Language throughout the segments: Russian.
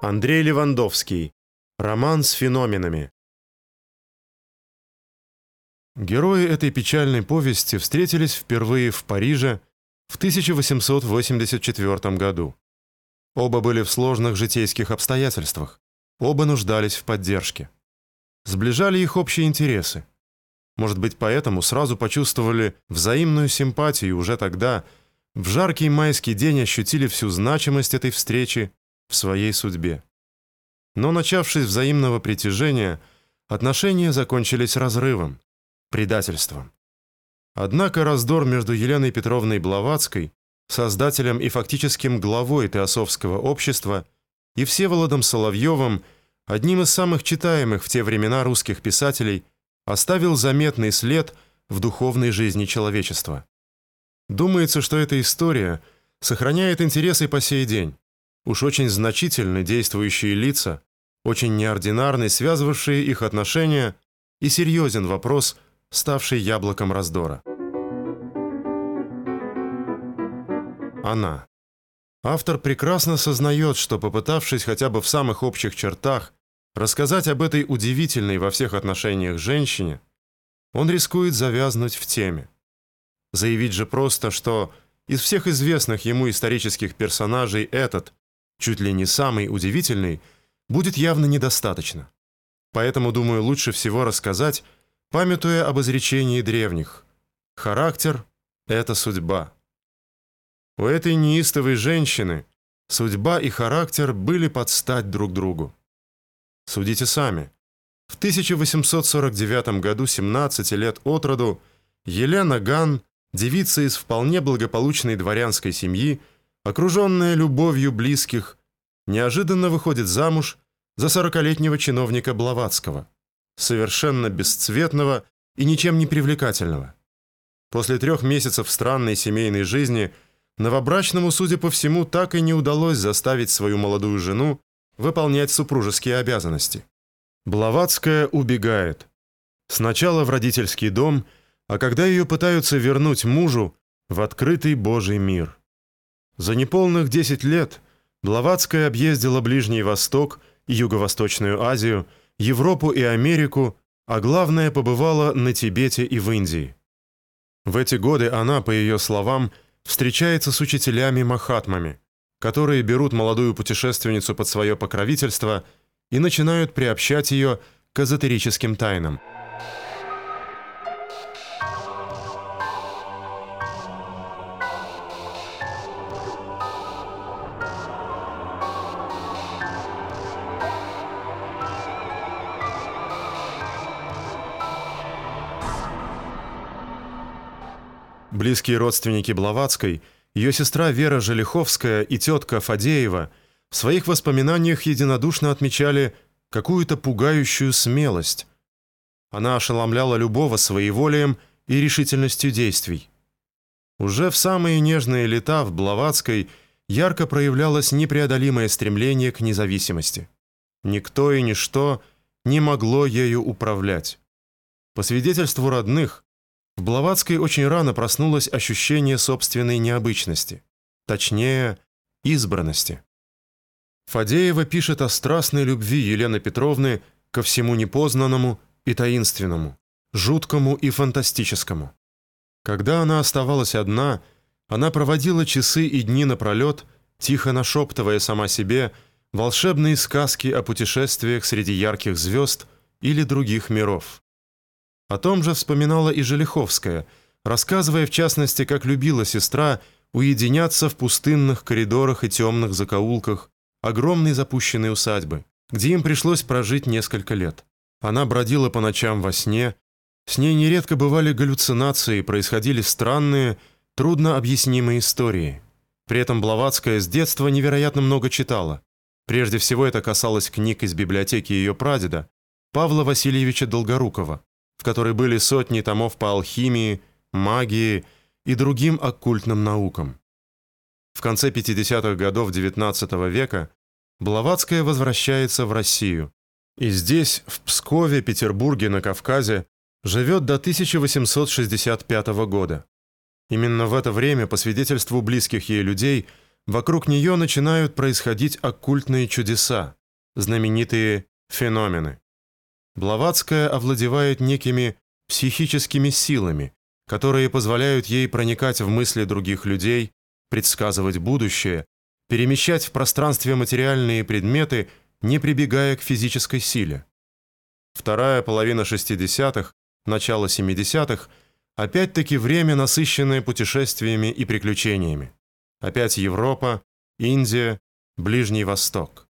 Андрей Левандовский. Роман с феноменами. Герои этой печальной повести встретились впервые в Париже в 1884 году. Оба были в сложных житейских обстоятельствах, оба нуждались в поддержке. Сближали их общие интересы. Может быть, поэтому сразу почувствовали взаимную симпатию уже тогда, в жаркий майский день ощутили всю значимость этой встречи в своей судьбе. Но начавшись взаимного притяжения, отношения закончились разрывом, предательством. Однако раздор между Еленой Петровной Блаватской, создателем и фактическим главой Теософского общества, и Всеволодом Соловьевым, одним из самых читаемых в те времена русских писателей, оставил заметный след в духовной жизни человечества. Думается, что эта история сохраняет интересы по сей день. Уж очень значительны действующие лица, очень неординарны связывавшие их отношения, и серьезен вопрос, ставший яблоком раздора. Она. Автор прекрасно сознает, что попытавшись хотя бы в самых общих чертах рассказать об этой удивительной во всех отношениях женщине, он рискует завязнуть в теме. Заявить же просто, что из всех известных ему исторических персонажей этот, чуть ли не самый удивительный, будет явно недостаточно. Поэтому, думаю, лучше всего рассказать, памятуя об изречении древних. Характер — это судьба. У этой неистовой женщины судьба и характер были под стать друг другу. Судите сами. В 1849 году, 17 лет от роду, Елена Ган, девица из вполне благополучной дворянской семьи, окруженная любовью близких, неожиданно выходит замуж за сорокалетнего чиновника Блаватского, совершенно бесцветного и ничем не привлекательного. После трех месяцев странной семейной жизни новобрачному, судя по всему, так и не удалось заставить свою молодую жену выполнять супружеские обязанности. Блаватская убегает. Сначала в родительский дом, а когда ее пытаются вернуть мужу, в открытый Божий мир. За неполных 10 лет Блаватская объездила Ближний Восток Юго-Восточную Азию, Европу и Америку, а главное, побывала на Тибете и в Индии. В эти годы она, по ее словам, встречается с учителями-махатмами, которые берут молодую путешественницу под свое покровительство и начинают приобщать ее к эзотерическим тайнам – Близкие родственники Блаватской, ее сестра Вера Желиховская и тетка Фадеева в своих воспоминаниях единодушно отмечали какую-то пугающую смелость. Она ошеломляла любого своеволием и решительностью действий. Уже в самые нежные лета в Блаватской ярко проявлялось непреодолимое стремление к независимости. Никто и ничто не могло ею управлять. По свидетельству родных, в Блаватской очень рано проснулось ощущение собственной необычности, точнее, избранности. Фадеева пишет о страстной любви Елены Петровны ко всему непознанному и таинственному, жуткому и фантастическому. Когда она оставалась одна, она проводила часы и дни напролет, тихо нашептывая сама себе волшебные сказки о путешествиях среди ярких звезд или других миров. О том же вспоминала и Желиховская, рассказывая в частности, как любила сестра уединяться в пустынных коридорах и темных закоулках огромной запущенной усадьбы, где им пришлось прожить несколько лет. Она бродила по ночам во сне, с ней нередко бывали галлюцинации, происходили странные, трудно объяснимые истории. При этом Блаватская с детства невероятно много читала. Прежде всего это касалось книг из библиотеки ее прадеда, Павла Васильевича Долгорукова, в которой были сотни томов по алхимии, магии и другим оккультным наукам. В конце 50-х годов XIX века Блаватская возвращается в Россию, и здесь, в Пскове, Петербурге, на Кавказе, живет до 1865 года. Именно в это время, по свидетельству близких ей людей, вокруг нее начинают происходить оккультные чудеса, знаменитые феномены. Блаватская овладевает некими психическими силами, которые позволяют ей проникать в мысли других людей, предсказывать будущее, перемещать в пространстве материальные предметы, не прибегая к физической силе. Вторая половина 60-х, начало 70-х опять-таки время, насыщенное путешествиями и приключениями. Опять Европа, Индия, Ближний Восток.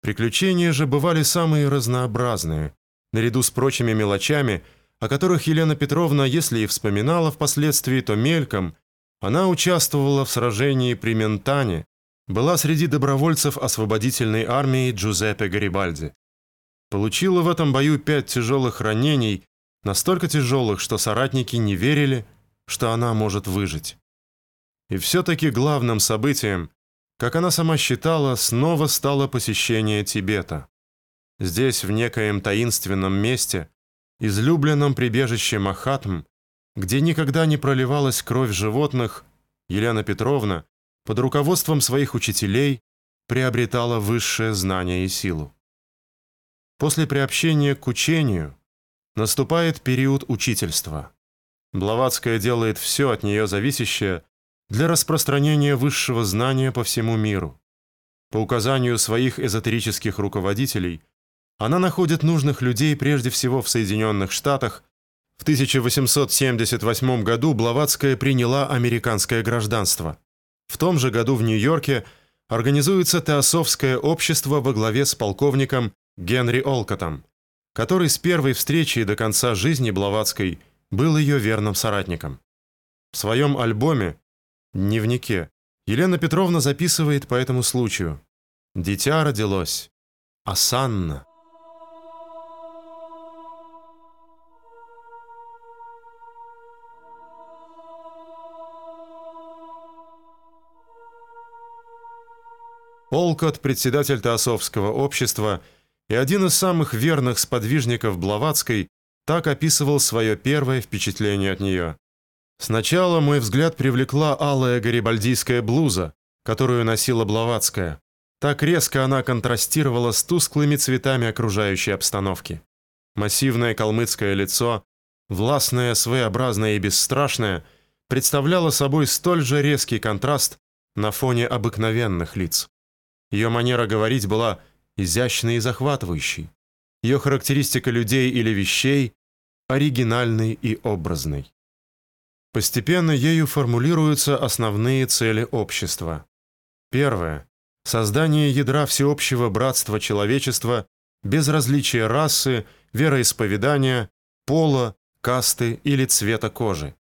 Приключения же бывали самые разнообразные, наряду с прочими мелочами – о которых Елена Петровна, если и вспоминала впоследствии, то мельком, она участвовала в сражении при Ментане, была среди добровольцев освободительной армии Джузеппе Гарибальди. Получила в этом бою пять тяжелых ранений, настолько тяжелых, что соратники не верили, что она может выжить. И все-таки главным событием, как она сама считала, снова стало посещение Тибета. Здесь, в некоем таинственном месте, излюбленном прибежище Махатм, где никогда не проливалась кровь животных, Елена Петровна под руководством своих учителей приобретала высшее знание и силу. После приобщения к учению наступает период учительства. Блаватская делает все от нее зависящее для распространения высшего знания по всему миру. По указанию своих эзотерических руководителей – она находит нужных людей прежде всего в Соединенных Штатах. В 1878 году Блаватская приняла американское гражданство. В том же году в Нью-Йорке организуется Теософское общество во главе с полковником Генри Олкотом, который с первой встречи и до конца жизни Блаватской был ее верным соратником. В своем альбоме «Дневнике» Елена Петровна записывает по этому случаю «Дитя родилось, Асанна». Олкот, председатель Теософского общества и один из самых верных сподвижников Блаватской, так описывал свое первое впечатление от нее. «Сначала мой взгляд привлекла алая гарибальдийская блуза, которую носила Блаватская. Так резко она контрастировала с тусклыми цветами окружающей обстановки. Массивное калмыцкое лицо, властное, своеобразное и бесстрашное, представляло собой столь же резкий контраст на фоне обыкновенных лиц. Ее манера говорить была изящной и захватывающей. Ее характеристика людей или вещей оригинальной и образной. Постепенно ею формулируются основные цели общества. Первое создание ядра всеобщего братства человечества без различия расы, вероисповедания, пола, касты или цвета кожи.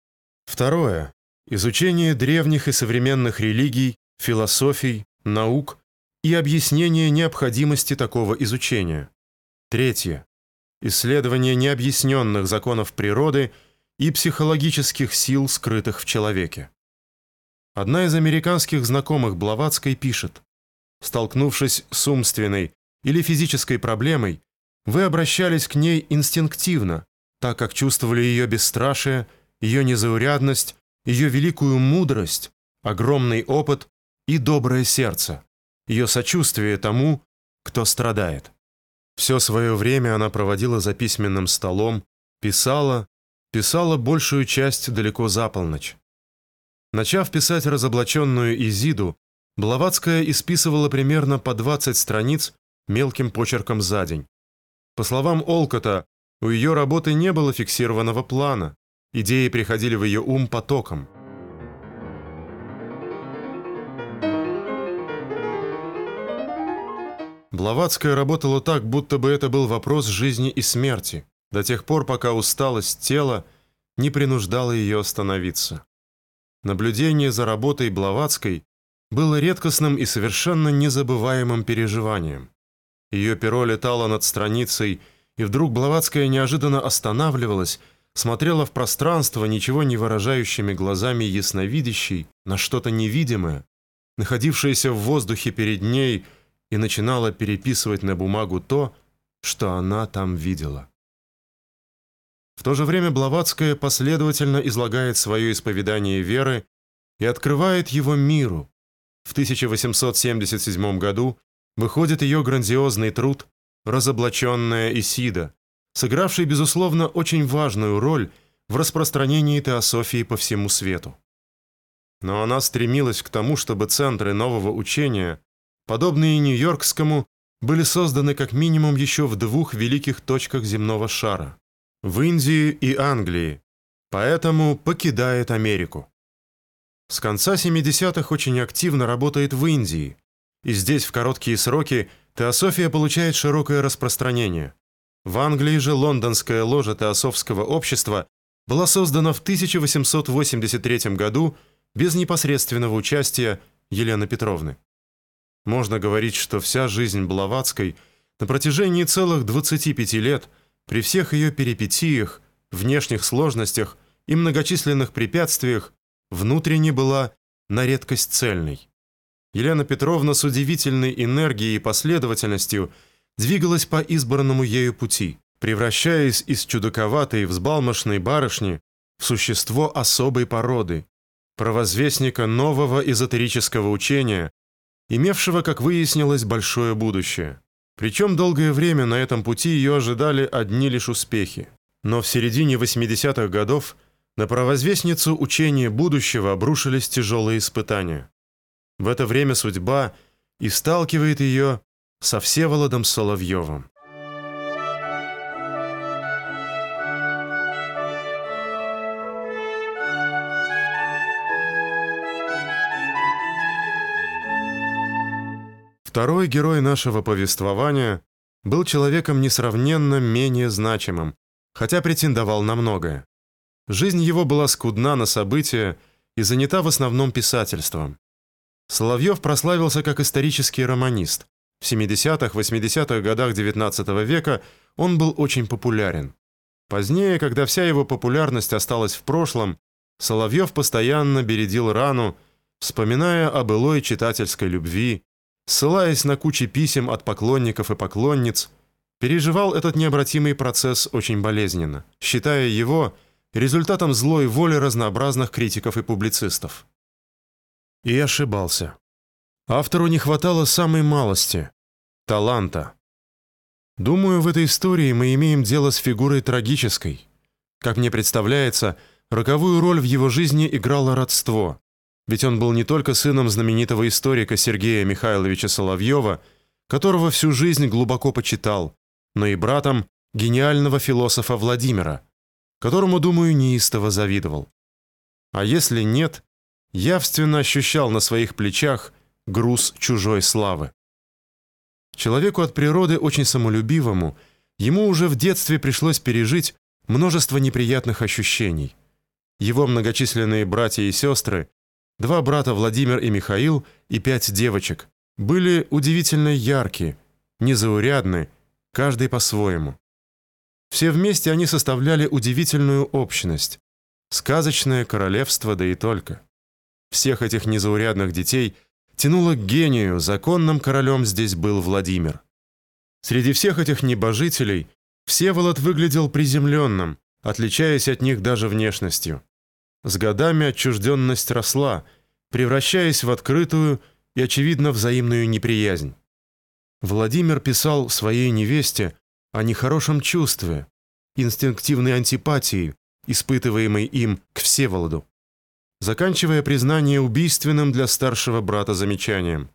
Второе изучение древних и современных религий, философий, наук и объяснение необходимости такого изучения. Третье. Исследование необъясненных законов природы и психологических сил, скрытых в человеке. Одна из американских знакомых Блаватской пишет, «Столкнувшись с умственной или физической проблемой, вы обращались к ней инстинктивно, так как чувствовали ее бесстрашие, ее незаурядность, ее великую мудрость, огромный опыт и доброе сердце ее сочувствие тому, кто страдает. Все свое время она проводила за письменным столом, писала, писала большую часть далеко за полночь. Начав писать разоблаченную Изиду, Блаватская исписывала примерно по 20 страниц мелким почерком за день. По словам Олкота, у ее работы не было фиксированного плана, идеи приходили в ее ум потоком – Блаватская работала так, будто бы это был вопрос жизни и смерти, до тех пор, пока усталость тела не принуждала ее остановиться. Наблюдение за работой Блаватской было редкостным и совершенно незабываемым переживанием. Ее перо летало над страницей, и вдруг Блаватская неожиданно останавливалась, смотрела в пространство ничего не выражающими глазами ясновидящей на что-то невидимое, находившееся в воздухе перед ней – и начинала переписывать на бумагу то, что она там видела. В то же время Блаватская последовательно излагает свое исповедание веры и открывает его миру, В 1877 году выходит ее грандиозный труд «Разоблаченная Исида», сыгравший, безусловно, очень важную роль в распространении теософии по всему свету. Но она стремилась к тому, чтобы центры нового учения, подобные Нью-Йоркскому, были созданы как минимум еще в двух великих точках земного шара – в Индии и Англии, поэтому покидает Америку. С конца 70-х очень активно работает в Индии, и здесь в короткие сроки теософия получает широкое распространение. В Англии же лондонская ложа теософского общества была создана в 1883 году без непосредственного участия Елены Петровны. Можно говорить, что вся жизнь Блаватской на протяжении целых 25 лет, при всех ее перипетиях, внешних сложностях и многочисленных препятствиях, внутренне была на редкость цельной. Елена Петровна с удивительной энергией и последовательностью двигалась по избранному ею пути, превращаясь из чудаковатой взбалмошной барышни в существо особой породы, провозвестника нового эзотерического учения, имевшего, как выяснилось, большое будущее. Причем долгое время на этом пути ее ожидали одни лишь успехи. Но в середине 80-х годов на провозвестницу учения будущего обрушились тяжелые испытания. В это время судьба и сталкивает ее со Всеволодом Соловьевым. Второй герой нашего повествования был человеком несравненно менее значимым, хотя претендовал на многое. Жизнь его была скудна на события и занята в основном писательством. Соловьев прославился как исторический романист. В 70-х, 80-х годах XIX века он был очень популярен. Позднее, когда вся его популярность осталась в прошлом, Соловьев постоянно бередил рану, вспоминая о былой читательской любви, ссылаясь на кучи писем от поклонников и поклонниц, переживал этот необратимый процесс очень болезненно, считая его результатом злой воли разнообразных критиков и публицистов. И ошибался. Автору не хватало самой малости – таланта. Думаю, в этой истории мы имеем дело с фигурой трагической. Как мне представляется, роковую роль в его жизни играло родство. Ведь он был не только сыном знаменитого историка Сергея Михайловича Соловьева, которого всю жизнь глубоко почитал, но и братом гениального философа Владимира, которому, думаю, неистово завидовал. А если нет, явственно ощущал на своих плечах груз чужой славы. Человеку от природы очень самолюбивому, ему уже в детстве пришлось пережить множество неприятных ощущений. Его многочисленные братья и сестры, два брата Владимир и Михаил и пять девочек, были удивительно яркие, незаурядны, каждый по-своему. Все вместе они составляли удивительную общность, сказочное королевство, да и только. Всех этих незаурядных детей тянуло к гению, законным королем здесь был Владимир. Среди всех этих небожителей Всеволод выглядел приземленным, отличаясь от них даже внешностью. С годами отчужденность росла, превращаясь в открытую и, очевидно, взаимную неприязнь. Владимир писал своей невесте о нехорошем чувстве, инстинктивной антипатии, испытываемой им к Всеволоду заканчивая признание убийственным для старшего брата замечанием.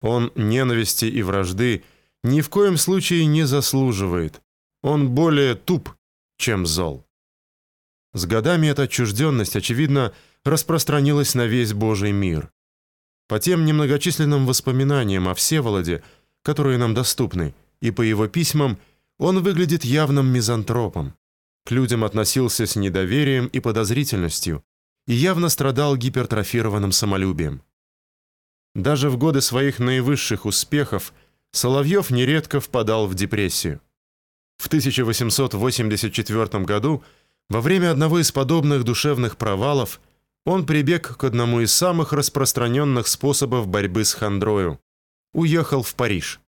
Он ненависти и вражды ни в коем случае не заслуживает. Он более туп, чем зол. С годами эта отчужденность, очевидно, распространилась на весь Божий мир. По тем немногочисленным воспоминаниям о Всеволоде, которые нам доступны, и по его письмам, он выглядит явным мизантропом. К людям относился с недоверием и подозрительностью, и явно страдал гипертрофированным самолюбием. Даже в годы своих наивысших успехов Соловьев нередко впадал в депрессию. В 1884 году, во время одного из подобных душевных провалов, он прибег к одному из самых распространенных способов борьбы с хандрою – уехал в Париж.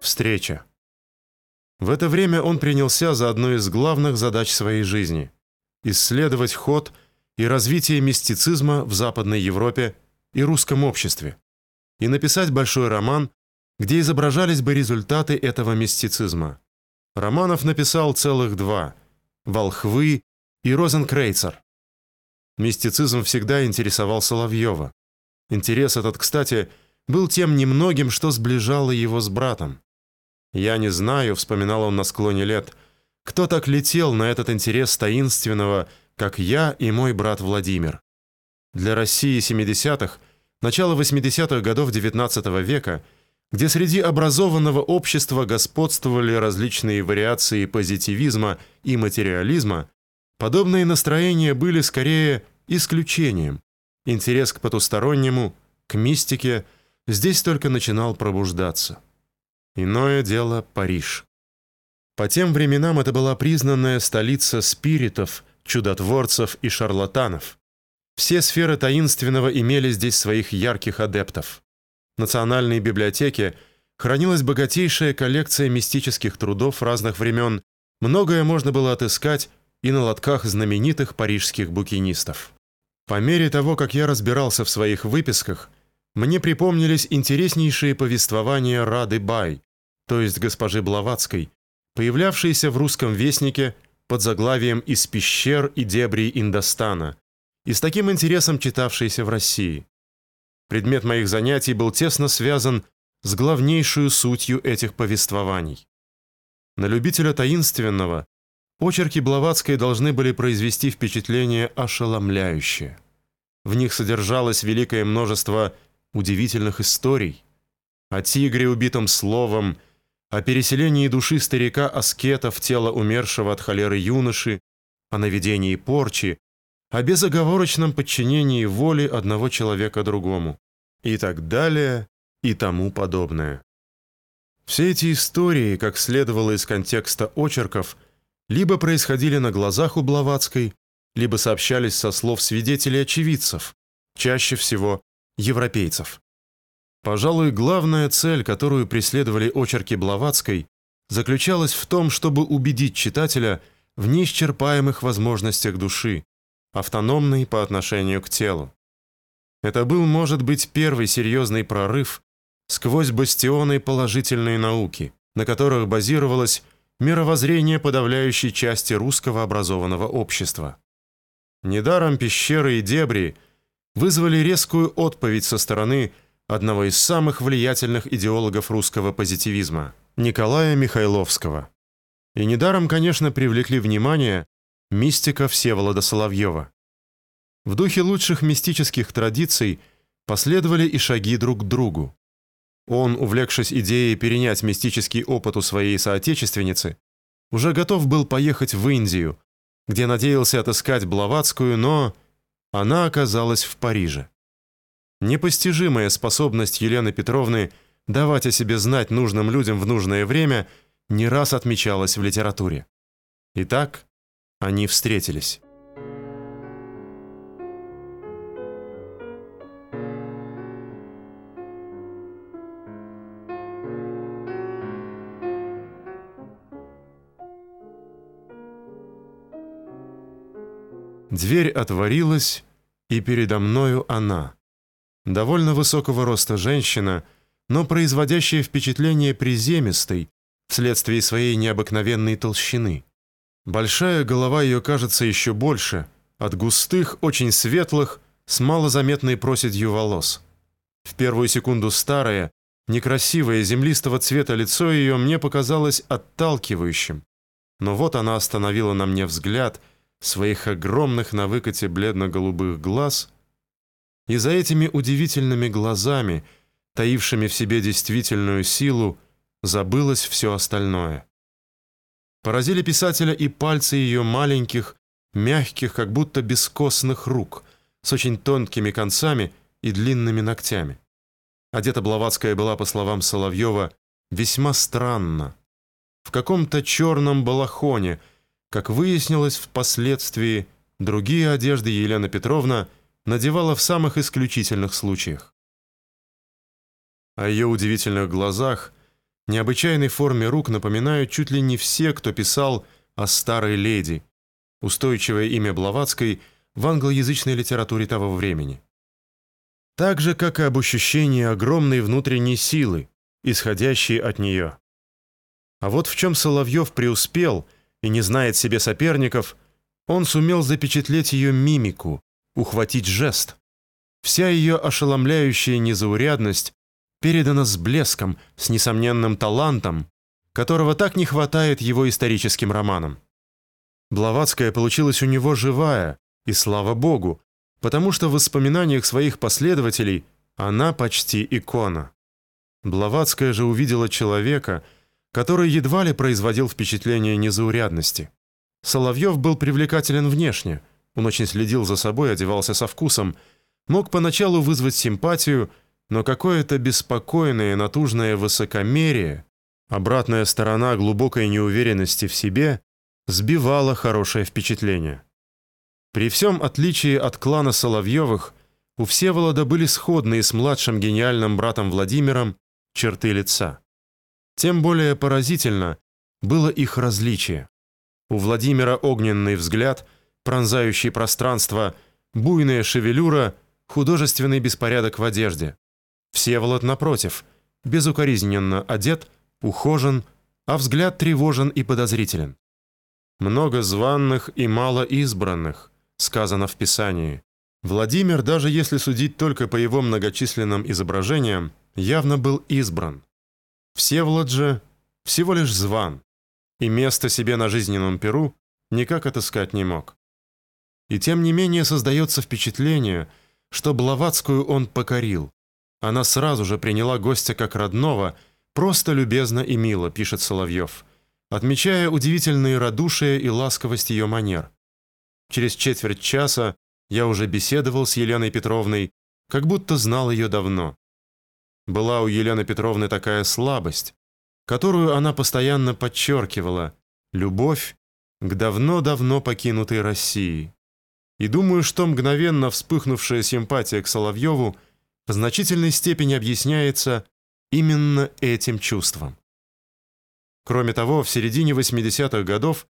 Встреча. В это время он принялся за одну из главных задач своей жизни – исследовать ход и развитие мистицизма в Западной Европе и русском обществе, и написать большой роман, где изображались бы результаты этого мистицизма. Романов написал целых два – «Волхвы» и «Розенкрейцер». Мистицизм всегда интересовал Соловьева. Интерес этот, кстати, был тем немногим, что сближало его с братом. «Я не знаю», — вспоминал он на склоне лет, «кто так летел на этот интерес таинственного, как я и мой брат Владимир. Для России 70-х, начала 80-х годов XIX века, где среди образованного общества господствовали различные вариации позитивизма и материализма, подобные настроения были скорее исключением. Интерес к потустороннему, к мистике здесь только начинал пробуждаться. Иное дело Париж. По тем временам это была признанная столица спиритов, чудотворцев и шарлатанов. Все сферы таинственного имели здесь своих ярких адептов. В Национальной библиотеке хранилась богатейшая коллекция мистических трудов разных времен, многое можно было отыскать и на лотках знаменитых парижских букинистов. По мере того, как я разбирался в своих выписках, мне припомнились интереснейшие повествования Рады Бай, то есть госпожи Блаватской, появлявшиеся в русском вестнике под заглавием «Из пещер и дебрей Индостана», и с таким интересом читавшиеся в России. Предмет моих занятий был тесно связан с главнейшую сутью этих повествований. На любителя таинственного очерки Блаватской должны были произвести впечатление ошеломляющее. В них содержалось великое множество удивительных историй. О тигре, убитом словом, о переселении души старика-аскета в тело умершего от холеры юноши, о наведении порчи, о безоговорочном подчинении воли одного человека другому и так далее и тому подобное. Все эти истории, как следовало из контекста очерков, либо происходили на глазах у Блаватской, либо сообщались со слов свидетелей-очевидцев, чаще всего европейцев. Пожалуй, главная цель, которую преследовали очерки Блаватской, заключалась в том, чтобы убедить читателя в неисчерпаемых возможностях души, автономной по отношению к телу. Это был, может быть, первый серьезный прорыв сквозь бастионы положительной науки, на которых базировалось мировоззрение подавляющей части русского образованного общества. Недаром пещеры и дебри – вызвали резкую отповедь со стороны одного из самых влиятельных идеологов русского позитивизма Николая Михайловского. И недаром, конечно, привлекли внимание мистика Всеволода Соловьева. В духе лучших мистических традиций последовали и шаги друг к другу. Он, увлекшись идеей перенять мистический опыт у своей соотечественницы, уже готов был поехать в Индию, где надеялся отыскать Блаватскую, но она оказалась в Париже. Непостижимая способность Елены Петровны давать о себе знать нужным людям в нужное время не раз отмечалась в литературе. Итак, они встретились. Дверь отворилась, и передо мною она. Довольно высокого роста женщина, но производящая впечатление приземистой вследствие своей необыкновенной толщины. Большая голова ее кажется еще больше, от густых, очень светлых, с малозаметной проседью волос. В первую секунду старое, некрасивое, землистого цвета лицо ее мне показалось отталкивающим. Но вот она остановила на мне взгляд — своих огромных на выкате бледно-голубых глаз, и за этими удивительными глазами, таившими в себе действительную силу, забылось все остальное. Поразили писателя и пальцы ее маленьких, мягких, как будто бескостных рук, с очень тонкими концами и длинными ногтями. Одета Блаватская была, по словам Соловьева, весьма странно. В каком-то черном балахоне – как выяснилось впоследствии, другие одежды Елена Петровна надевала в самых исключительных случаях. О ее удивительных глазах необычайной форме рук напоминают чуть ли не все, кто писал о старой леди, устойчивое имя Блаватской в англоязычной литературе того времени. Так же, как и об ощущении огромной внутренней силы, исходящей от нее. А вот в чем Соловьев преуспел и не знает себе соперников, он сумел запечатлеть ее мимику, ухватить жест. Вся ее ошеломляющая незаурядность передана с блеском, с несомненным талантом, которого так не хватает его историческим романам. Блаватская получилась у него живая, и слава богу, потому что в воспоминаниях своих последователей она почти икона. Блаватская же увидела человека, который едва ли производил впечатление незаурядности. Соловьев был привлекателен внешне, он очень следил за собой, одевался со вкусом, мог поначалу вызвать симпатию, но какое-то беспокойное, натужное высокомерие, обратная сторона глубокой неуверенности в себе, сбивала хорошее впечатление. При всем отличии от клана Соловьевых, у Всеволода были сходные с младшим гениальным братом Владимиром черты лица. Тем более поразительно было их различие. У Владимира огненный взгляд, пронзающий пространство, буйная шевелюра, художественный беспорядок в одежде. Всеволод, напротив, безукоризненно одет, ухожен, а взгляд тревожен и подозрителен. Много званных и мало избранных, сказано в Писании. Владимир, даже если судить только по его многочисленным изображениям, явно был избран. Всеволод же всего лишь зван, и место себе на жизненном перу никак отыскать не мог. И тем не менее создается впечатление, что Блаватскую он покорил, она сразу же приняла гостя как родного, просто любезно и мило, пишет Соловьев, отмечая удивительные радушие и ласковость ее манер. Через четверть часа я уже беседовал с Еленой Петровной, как будто знал ее давно. Была у Елены Петровны такая слабость, которую она постоянно подчеркивала – любовь к давно-давно покинутой России. И думаю, что мгновенно вспыхнувшая симпатия к Соловьеву – в значительной степени объясняется именно этим чувством. Кроме того, в середине 80-х годов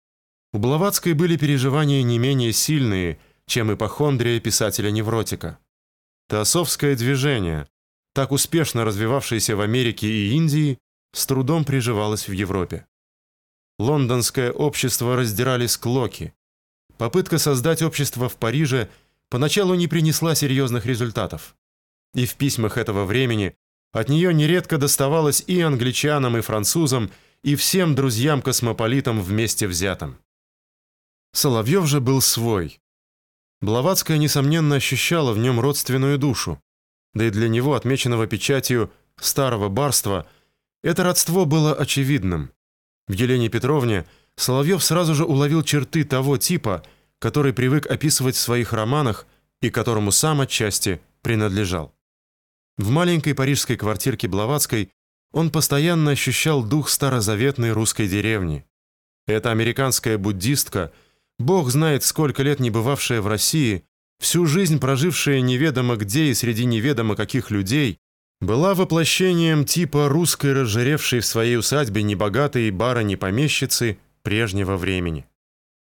у Блаватской были переживания не менее сильные, чем ипохондрия писателя-невротика. Теософское движение, так успешно развивавшееся в Америке и Индии, с трудом приживалось в Европе. Лондонское общество раздирали склоки. Попытка создать общество в Париже поначалу не принесла серьезных результатов. И в письмах этого времени от нее нередко доставалось и англичанам, и французам, и всем друзьям-космополитам вместе взятым. Соловьев же был свой. Блаватская, несомненно, ощущала в нем родственную душу, да и для него, отмеченного печатью старого барства, это родство было очевидным. В Елене Петровне Соловьев сразу же уловил черты того типа, который привык описывать в своих романах и которому сам отчасти принадлежал. В маленькой парижской квартирке Блаватской он постоянно ощущал дух старозаветной русской деревни. Эта американская буддистка, бог знает сколько лет не бывавшая в России, всю жизнь прожившая неведомо где и среди неведомо каких людей, была воплощением типа русской разжиревшей в своей усадьбе небогатой барыни-помещицы прежнего времени.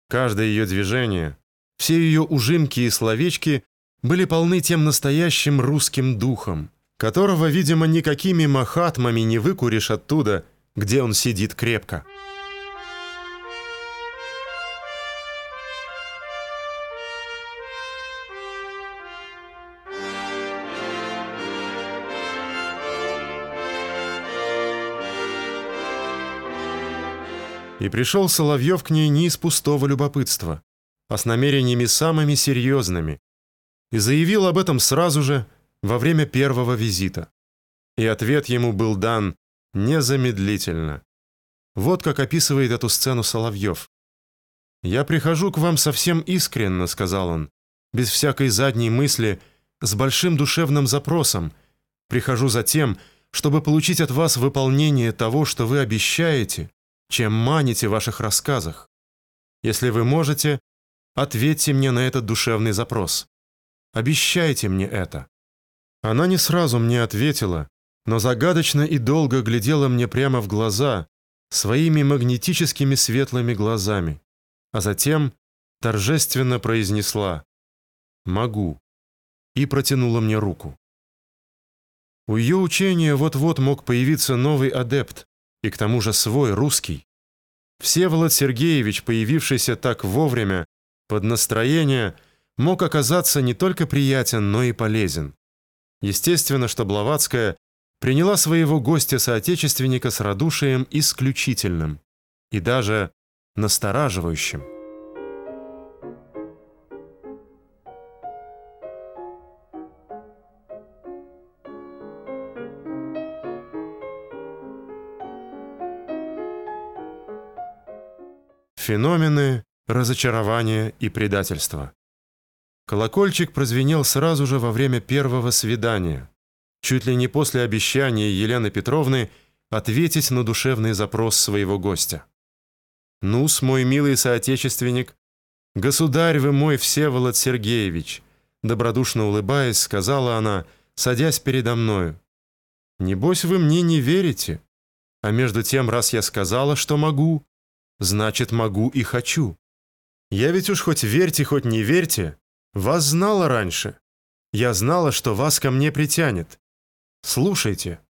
Каждое ее движение, все ее ужимки и словечки были полны тем настоящим русским духом, которого, видимо, никакими махатмами не выкуришь оттуда, где он сидит крепко. И пришел Соловьев к ней не из пустого любопытства, а с намерениями самыми серьезными, и заявил об этом сразу же, во время первого визита. И ответ ему был дан незамедлительно. Вот как описывает эту сцену Соловьев. «Я прихожу к вам совсем искренно», — сказал он, «без всякой задней мысли, с большим душевным запросом. Прихожу за тем, чтобы получить от вас выполнение того, что вы обещаете, чем маните в ваших рассказах. Если вы можете, ответьте мне на этот душевный запрос. Обещайте мне это. Она не сразу мне ответила, но загадочно и долго глядела мне прямо в глаза своими магнетическими светлыми глазами, а затем торжественно произнесла «Могу» и протянула мне руку. У ее учения вот-вот мог появиться новый адепт, и к тому же свой, русский. Всеволод Сергеевич, появившийся так вовремя, под настроение, мог оказаться не только приятен, но и полезен. Естественно, что Блаватская приняла своего гостя-соотечественника с радушием исключительным и даже настораживающим. Феномены, разочарования и предательства. Колокольчик прозвенел сразу же во время первого свидания, чуть ли не после обещания Елены Петровны ответить на душевный запрос своего гостя. «Ну-с, мой милый соотечественник, государь вы мой Всеволод Сергеевич», добродушно улыбаясь, сказала она, садясь передо мною. «Небось, вы мне не верите, а между тем, раз я сказала, что могу, значит, могу и хочу. Я ведь уж хоть верьте, хоть не верьте, вас знала раньше. Я знала, что вас ко мне притянет. Слушайте».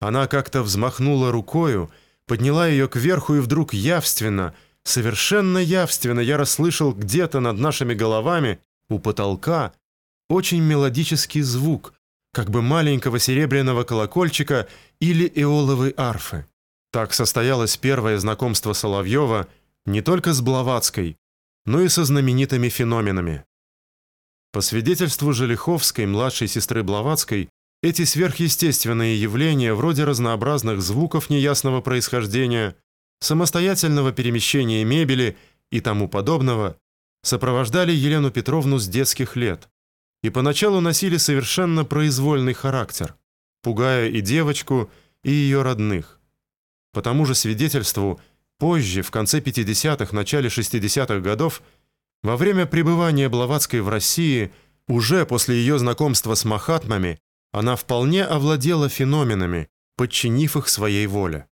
Она как-то взмахнула рукою, подняла ее кверху, и вдруг явственно, совершенно явственно я расслышал где-то над нашими головами, у потолка, очень мелодический звук, как бы маленького серебряного колокольчика или эоловой арфы. Так состоялось первое знакомство Соловьева не только с Блаватской, но и со знаменитыми феноменами. По свидетельству Желиховской, младшей сестры Блаватской, эти сверхъестественные явления, вроде разнообразных звуков неясного происхождения, самостоятельного перемещения мебели и тому подобного, сопровождали Елену Петровну с детских лет и поначалу носили совершенно произвольный характер, пугая и девочку, и ее родных. По тому же свидетельству, позже, в конце 50-х, начале 60-х годов, во время пребывания Блаватской в России, уже после ее знакомства с Махатмами, она вполне овладела феноменами, подчинив их своей воле.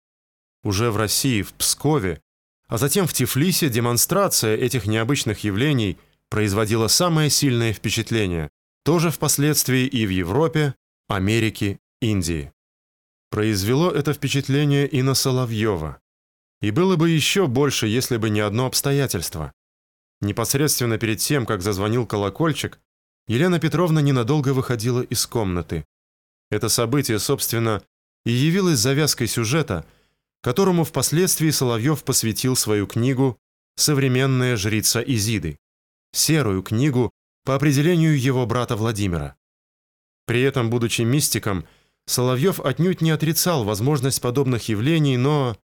Уже в России, в Пскове, а затем в Тифлисе демонстрация этих необычных явлений производила самое сильное впечатление, тоже впоследствии и в Европе, Америке, Индии. Произвело это впечатление и на Соловьева. И было бы еще больше, если бы не одно обстоятельство. Непосредственно перед тем, как зазвонил колокольчик, Елена Петровна ненадолго выходила из комнаты. Это событие, собственно, и явилось завязкой сюжета, которому впоследствии Соловьев посвятил свою книгу «Современная жрица Изиды», серую книгу по определению его брата Владимира. При этом, будучи мистиком, Соловьев отнюдь не отрицал возможность подобных явлений, но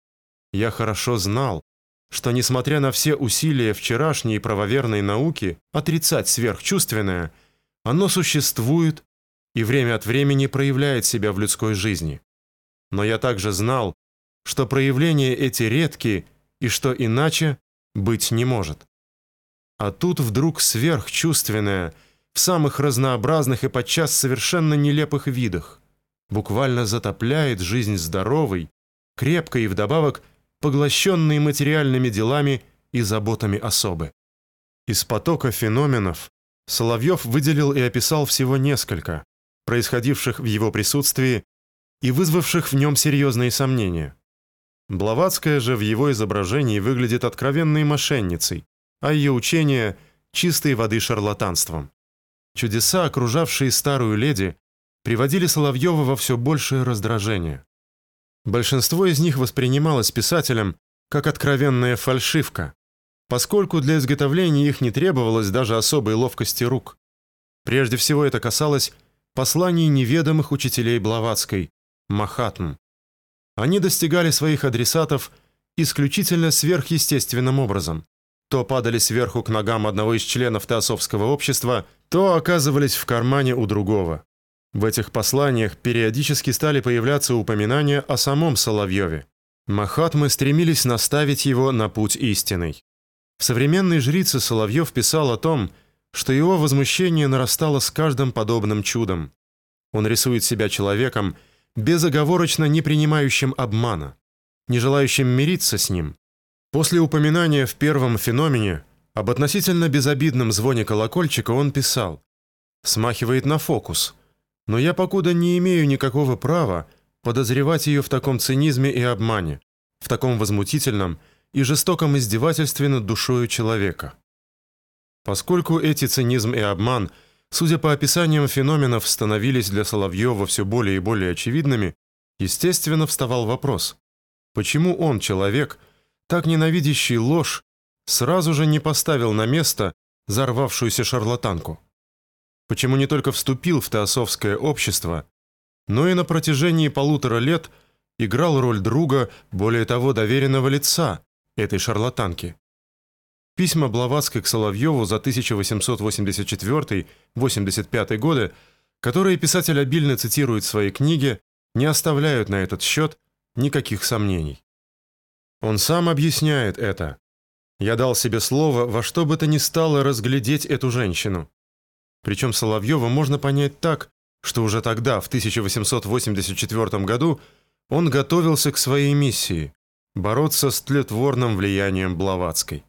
я хорошо знал, что, несмотря на все усилия вчерашней правоверной науки отрицать сверхчувственное, оно существует и время от времени проявляет себя в людской жизни. Но я также знал, что проявления эти редки и что иначе быть не может. А тут вдруг сверхчувственное в самых разнообразных и подчас совершенно нелепых видах буквально затопляет жизнь здоровой, крепкой и вдобавок поглощенной материальными делами и заботами особы. Из потока феноменов Соловьев выделил и описал всего несколько, происходивших в его присутствии и вызвавших в нем серьезные сомнения. Блаватская же в его изображении выглядит откровенной мошенницей, а ее учение – чистой воды шарлатанством. Чудеса, окружавшие старую леди, приводили Соловьева во все большее раздражение. Большинство из них воспринималось писателем как откровенная фальшивка, поскольку для изготовления их не требовалось даже особой ловкости рук. Прежде всего это касалось посланий неведомых учителей Блаватской, Махатм. Они достигали своих адресатов исключительно сверхъестественным образом. То падали сверху к ногам одного из членов Теософского общества, то оказывались в кармане у другого. В этих посланиях периодически стали появляться упоминания о самом Соловьеве. Махатмы стремились наставить его на путь истинный. В современной жрице Соловьев писал о том, что его возмущение нарастало с каждым подобным чудом. Он рисует себя человеком, безоговорочно не принимающим обмана, не желающим мириться с ним. После упоминания в первом феномене об относительно безобидном звоне колокольчика он писал «Смахивает на фокус, но я покуда не имею никакого права подозревать ее в таком цинизме и обмане, в таком возмутительном и жестоком издевательстве над душою человека». Поскольку эти цинизм и обман, судя по описаниям феноменов, становились для Соловьева все более и более очевидными, естественно, вставал вопрос, почему он, человек, так ненавидящий ложь, сразу же не поставил на место зарвавшуюся шарлатанку? Почему не только вступил в теософское общество, но и на протяжении полутора лет играл роль друга, более того, доверенного лица этой шарлатанки? Письма Блаватской к Соловьеву за 1884-85 годы, которые писатель обильно цитирует в своей книге, не оставляют на этот счет никаких сомнений. Он сам объясняет это. Я дал себе слово во что бы то ни стало разглядеть эту женщину. Причем Соловьева можно понять так, что уже тогда, в 1884 году, он готовился к своей миссии – бороться с тлетворным влиянием Блаватской.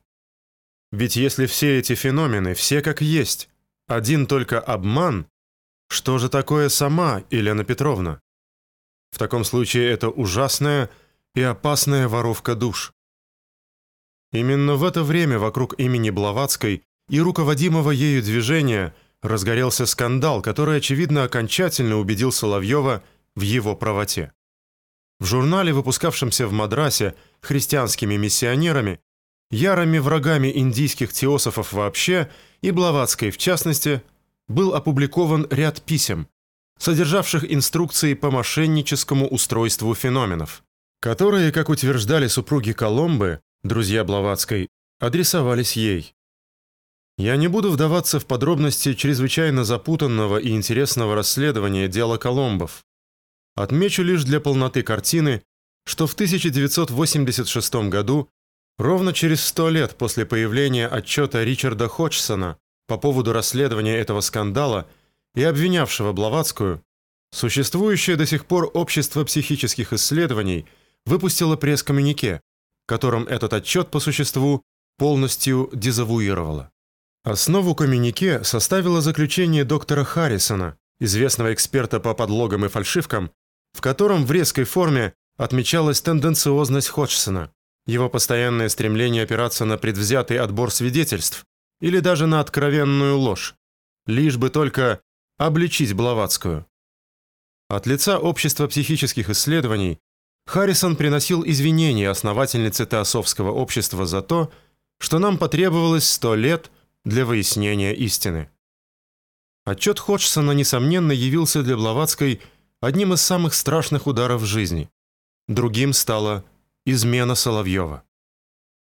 Ведь если все эти феномены, все как есть, один только обман, что же такое сама Елена Петровна? В таком случае это ужасная и опасная воровка душ. Именно в это время вокруг имени Блаватской и руководимого ею движения разгорелся скандал, который, очевидно, окончательно убедил Соловьева в его правоте. В журнале, выпускавшемся в Мадрасе христианскими миссионерами, ярыми врагами индийских теософов вообще и Блаватской в частности, был опубликован ряд писем, содержавших инструкции по мошенническому устройству феноменов, которые, как утверждали супруги Коломбы, друзья Блаватской, адресовались ей. Я не буду вдаваться в подробности чрезвычайно запутанного и интересного расследования дела Коломбов. Отмечу лишь для полноты картины, что в 1986 году Ровно через сто лет после появления отчета Ричарда Ходжсона по поводу расследования этого скандала и обвинявшего Блаватскую, существующее до сих пор общество психических исследований выпустило пресс-коммюнике, которым этот отчет по существу полностью дезавуировало. Основу коммюнике составило заключение доктора Харрисона, известного эксперта по подлогам и фальшивкам, в котором в резкой форме отмечалась тенденциозность Ходжсона его постоянное стремление опираться на предвзятый отбор свидетельств или даже на откровенную ложь, лишь бы только обличить Блаватскую. От лица Общества психических исследований Харрисон приносил извинения основательнице Теософского общества за то, что нам потребовалось сто лет для выяснения истины. Отчет Ходжсона, несомненно, явился для Блаватской одним из самых страшных ударов в жизни. Другим стало измена Соловьева.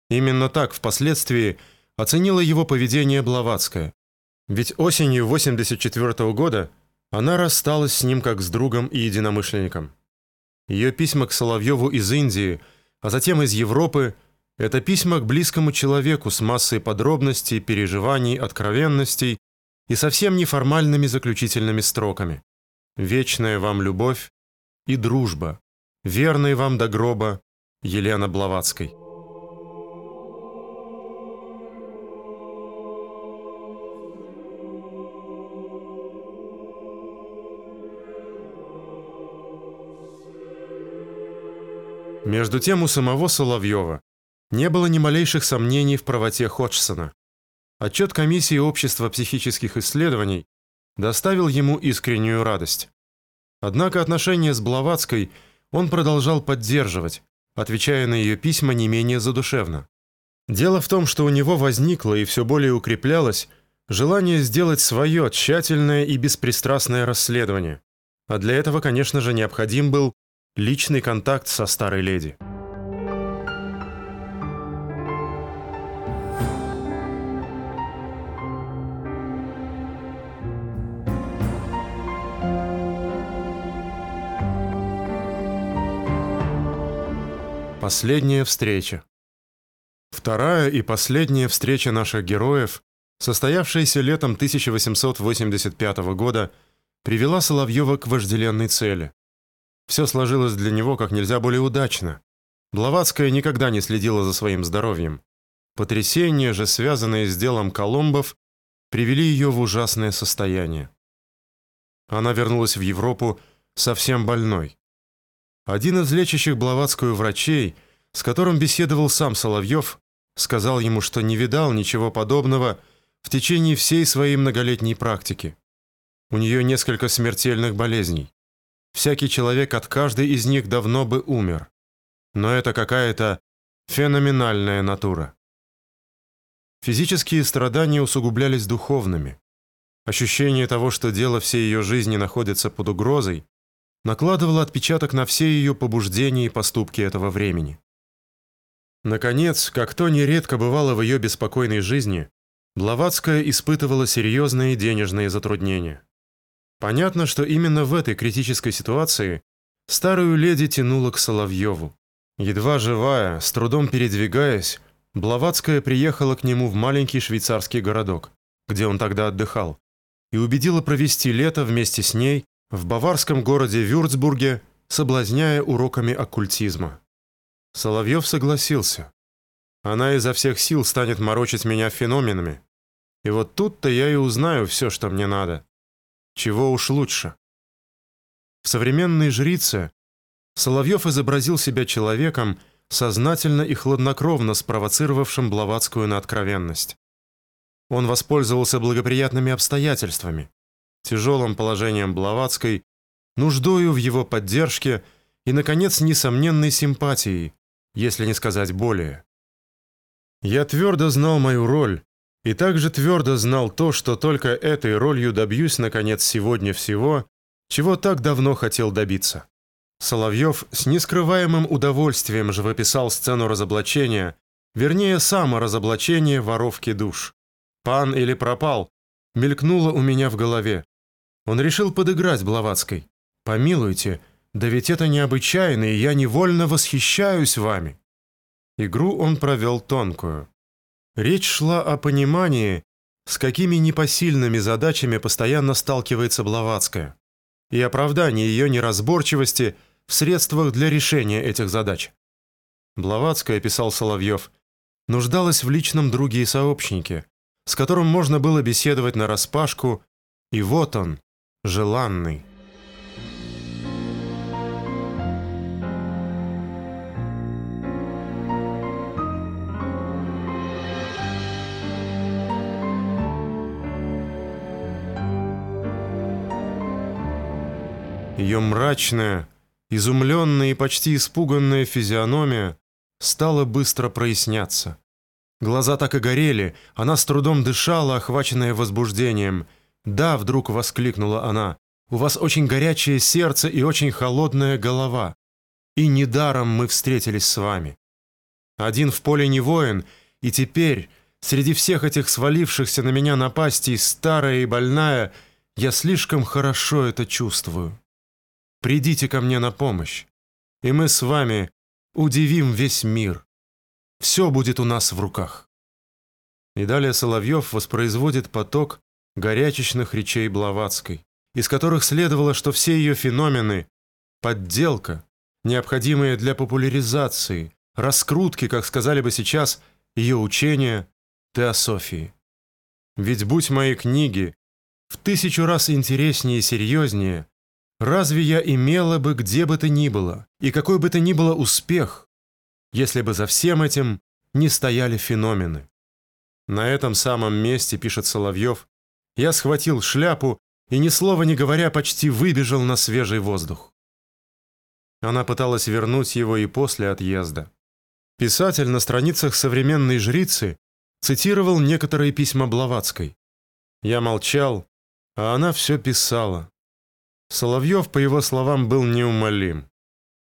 Именно так впоследствии оценила его поведение Блаватская. Ведь осенью 84 -го года она рассталась с ним как с другом и единомышленником. Ее письма к Соловьеву из Индии, а затем из Европы это письма к близкому человеку с массой подробностей, переживаний, откровенностей и совсем неформальными заключительными строками. Вечная вам любовь и дружба, верный вам до гроба Елена Блаватской. Между тем у самого Соловьева не было ни малейших сомнений в правоте Ходжсона. Отчет комиссии общества психических исследований доставил ему искреннюю радость. Однако отношения с Блаватской он продолжал поддерживать, отвечая на ее письма не менее задушевно. Дело в том, что у него возникло и все более укреплялось желание сделать свое тщательное и беспристрастное расследование. А для этого, конечно же, необходим был личный контакт со старой леди. Последняя встреча. Вторая и последняя встреча наших героев, состоявшаяся летом 1885 года, привела Соловьева к вожделенной цели. Все сложилось для него как нельзя более удачно. Блаватская никогда не следила за своим здоровьем. Потрясения же, связанные с делом Коломбов, привели ее в ужасное состояние. Она вернулась в Европу совсем больной. Один из лечащих Блаватскую врачей, с которым беседовал сам Соловьев, сказал ему, что не видал ничего подобного в течение всей своей многолетней практики. У нее несколько смертельных болезней. Всякий человек от каждой из них давно бы умер. Но это какая-то феноменальная натура. Физические страдания усугублялись духовными. Ощущение того, что дело всей ее жизни находится под угрозой, накладывало отпечаток на все ее побуждения и поступки этого времени. Наконец, как то нередко бывало в ее беспокойной жизни, Блаватская испытывала серьезные денежные затруднения. Понятно, что именно в этой критической ситуации старую леди тянула к Соловьеву. Едва живая, с трудом передвигаясь, Блаватская приехала к нему в маленький швейцарский городок, где он тогда отдыхал, и убедила провести лето вместе с ней в баварском городе Вюрцбурге, соблазняя уроками оккультизма. Соловьев согласился. Она изо всех сил станет морочить меня феноменами. И вот тут-то я и узнаю все, что мне надо. Чего уж лучше. В современной жрице Соловьев изобразил себя человеком, сознательно и хладнокровно спровоцировавшим Блаватскую на откровенность. Он воспользовался благоприятными обстоятельствами, тяжелым положением Блаватской, нуждою в его поддержке и, наконец, несомненной симпатией, если не сказать более. Я твердо знал мою роль, и также твердо знал то, что только этой ролью добьюсь, наконец, сегодня всего, чего так давно хотел добиться. Соловьев с нескрываемым удовольствием живописал сцену разоблачения, вернее, саморазоблачение воровки душ. «Пан или пропал?» мелькнуло у меня в голове. Он решил подыграть Блаватской. «Помилуйте, да ведь это необычайно, и я невольно восхищаюсь вами». Игру он провел тонкую. Речь шла о понимании, с какими непосильными задачами постоянно сталкивается Блаватская, и оправдании ее неразборчивости в средствах для решения этих задач. Блаватская, писал Соловьев, нуждалась в личном друге и сообщнике, с которым можно было беседовать на распашку, и вот он, желанный. Ее мрачная, изумленная и почти испуганная физиономия стала быстро проясняться. Глаза так и горели, она с трудом дышала, охваченная возбуждением. «Да», — вдруг воскликнула она, — «у вас очень горячее сердце и очень холодная голова. И недаром мы встретились с вами. Один в поле не воин, и теперь, среди всех этих свалившихся на меня напастей, старая и больная, я слишком хорошо это чувствую. Придите ко мне на помощь, и мы с вами удивим весь мир. Все будет у нас в руках». И далее Соловьев воспроизводит поток горячечных речей Блаватской, из которых следовало, что все ее феномены – подделка, необходимая для популяризации, раскрутки, как сказали бы сейчас, ее учения, теософии. Ведь будь мои книги в тысячу раз интереснее и серьезнее, Разве я имела бы где бы то ни было, и какой бы то ни было успех, если бы за всем этим не стояли феномены? На этом самом месте, пишет Соловьев, я схватил шляпу и, ни слова не говоря, почти выбежал на свежий воздух. Она пыталась вернуть его и после отъезда. Писатель на страницах современной жрицы цитировал некоторые письма Блаватской. Я молчал, а она все писала. Соловьев, по его словам, был неумолим.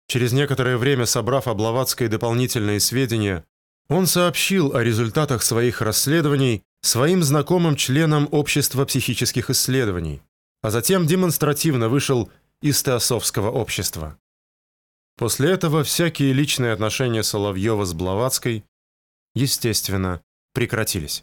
Через некоторое время, собрав о Блаватской дополнительные сведения, он сообщил о результатах своих расследований своим знакомым членам Общества психических исследований, а затем демонстративно вышел из Теософского общества. После этого всякие личные отношения Соловьева с Блаватской, естественно, прекратились.